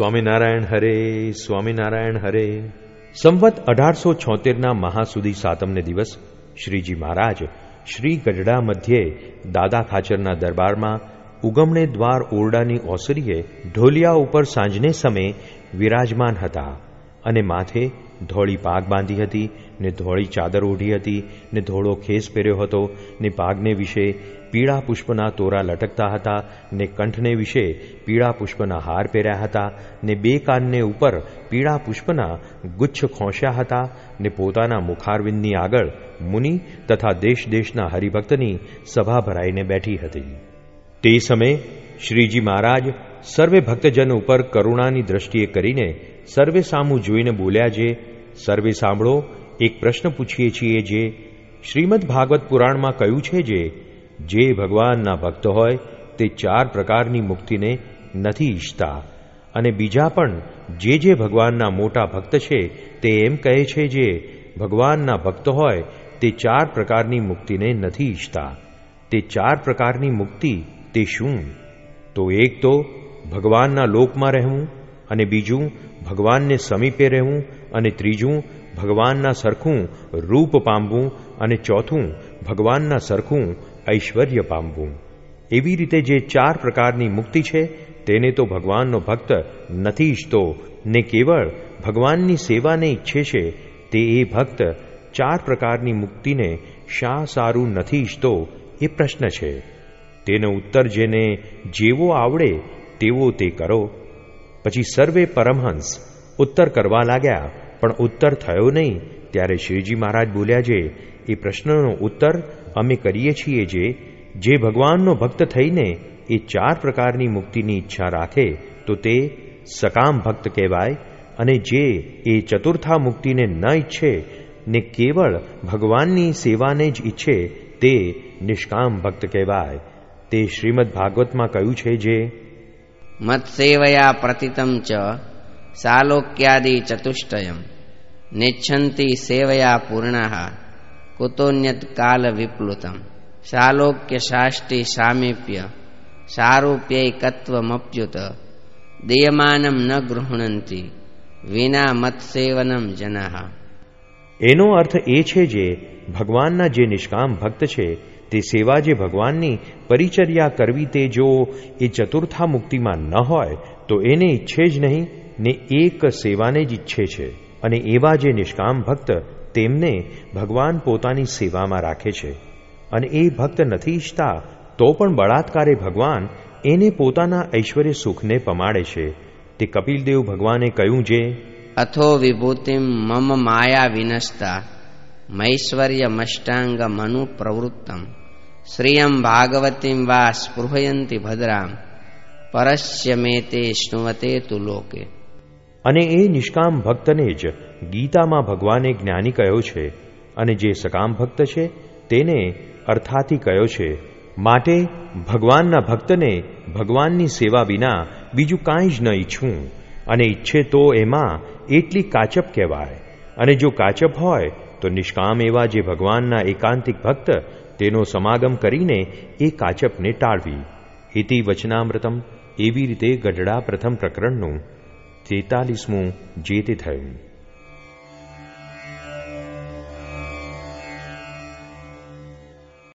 સ્વામિનારાયણ હરે સ્વામિનારાયણ હરે. સંવત અઢારસો છોતેરના મહાસુદી સાતમને દિવસ શ્રીજી મહારાજ શ્રી ગઢડા મધ્યે દાદા ખાચરના દરબારમાં ઉગમણે દ્વાર ઓરડાની ઓસરીએ ઢોલિયા ઉપર સાંજને સમયે વિરાજમાન હતા. અને માથે ધોળી પાગ બાંધી હતી, ને ધોળી ચાદર ઓઢી હતી, ને ધોળો ખેસ પહેર્યો હતો, ને પાગને વિશે પીળા પુષ્પના તોરા લટકતા હતા, ને કંઠને વિશે પીળા પુષ્પના હાર પહેર્યા હતા, ને બે કાનને ઉપર પીળા પુષ્પના ગુચ્છ ખોંશ્યા હતા, ને પોતાના મુખારવિંદની આગળ મુનિ તથા દેશ દેશના હરિભક્તની સભા ભરાઈને બેઠી હતી. તે સમયે શ્રીજી મહારાજ સર્વે ભક્તજન ઉપર કરુણાની દ્રષ્ટિએ કરીને સર્વે સામું જોઈને બોલ્યા જે સર્વે સાંભળો, એક પ્રશ્ન પૂછીએ છીએ જે શ્રીમદ ભાગવત પુરાણમાં કહ્યું છે જે જે ભગવાનના ભક્ત હોય તે ચાર પ્રકારની મુક્તિને નથી ઈચ્છતા. અને બીજા પણ જે જે ભગવાનના મોટા ભક્ત છે તે એમ કહે છે જે, ભગવાનના ભક્ત હોય તે ચાર પ્રકારની મુક્તિને નથી ઈચ્છતા. તે ચાર પ્રકારની મુક્તિ તે શું? તો એક તો ભગવાનના લોકમાં રહેવું અને બીજું ભગવાનને સમીપે રહેવું અને ત્રીજું ભગવાનના સરખું રૂપ પામવું અને ચોથું ભગવાનના સરખું ઐશ્વર્ય પામવું. એવી રીતે જે ચાર પ્રકારની મુક્તિ છે, તેને તો ભગવાનનો ભક્ત નથી ઈચ્છતો ને કેવળ ભગવાનની સેવાને ઈચ્છે છે, તે એ ભક્ત ચાર પ્રકારની મુક્તિને શા સારું નથી ઈચ્છતો એ પ્રશ્ન છે. તેનો ઉત્તર જેને જેવો આવડે તેવો તે કરો. પછી સર્વે પરમહંસ ઉત્તર કરવા લાગ્યા, પણ ઉત્તર થયો નહીં. ત્યારે શ્રીજી મહારાજ બોલ્યા જે, એ પ્રશ્નનો ઉત્તર અમે કરીએ છીએ જે જે ભગવાનનો ભક્ત થઈને એ ચાર પ્રકારની મુક્તિની ઈચ્છા રાખે, તો તે સકામ ભક્ત કહેવાય, અને જે એ ચતુર્થા મુક્તિને ન ઈચ્છે, ને કેવળ ભગવાનની સેવાને જ ઈચ્છે, તે નિષ્કામ ભક્ત કહેવાય. તે શ્રીમદ ભાગવતમાં કહ્યું છે જે મત્સેવયા પ્રતિતમ ચ સાલોક્યાદિ ચતુષ્ટયમ નેચ્છન્તિ સેવયા પૂર્ણા કુતોન્યત કાલ વિપ્લુતમ શાલોક્ય શાષ્ટી સામીપ્ય સારૂપ્યૈકત્વમપ્યુત દેયમાનમ ન ગૃહણંતિ વિના મત્સેવનમ જના એનો અર્થ એ છે જે ભગવાનના જે નિષ્કામ ભક્ત છે તે સેવા જે ભગવાનની પરિચર્યા કરવી તે જો એ ચતુર્થા મુક્તિમાં ન હોય, તો એને ઈચ્છે જ નહીં, ને એક સેવાને જ ઈચ્છે છે. અને એવા જે નિષ્કામ ભક્ત તેમને ભગવાન પોતાની સેવામાં રાખે છે. અને એ ભક્ત નથી ઈચ્છતા, તો પણ બળાત્કારે ભગવાન એને પોતાના ઐશ્વર્ય સુખને પમાડે છે. તે કપિલદેવ ભગવાને કહ્યું જે, અથો વિભૂતિ મમ માયા વિનસ્તા મૈશ્વર્ય મષ્ટાંગ મનુ પ્રવૃત્તમ. શ્રિયમ ભાગવતીમ વા સ્પૃહયંતી ભદ્રામ. પરસ્ય મે તે શ્નુવતે તુલોકે અને એ નિષ્કામ ભક્તને જ ગીતામાં ભગવાને જ્ઞાની કહ્યો છે અને જે સકામ ભક્ત છે તેને અર્થાથી કયો છે. માટે ભગવાનના ભક્તને ભગવાનની સેવા વિના બીજું કાંઈ જ ન ઈચ્છું અને ઈચ્છે તો એમાં એટલી કાચપ કહેવાય. અને જો કાચપ હોય તો નિષ્કામ એવા જે ભગવાનના એકાંતિક ભક્ત તેનો સમાગમ કરીને એ કાચપને ટાળવી. ઇતિ વચનામૃતમ. એવી રીતે ગઢડા પ્રથમ પ્રકરણનું તેતાલીસમું જે તે થયું.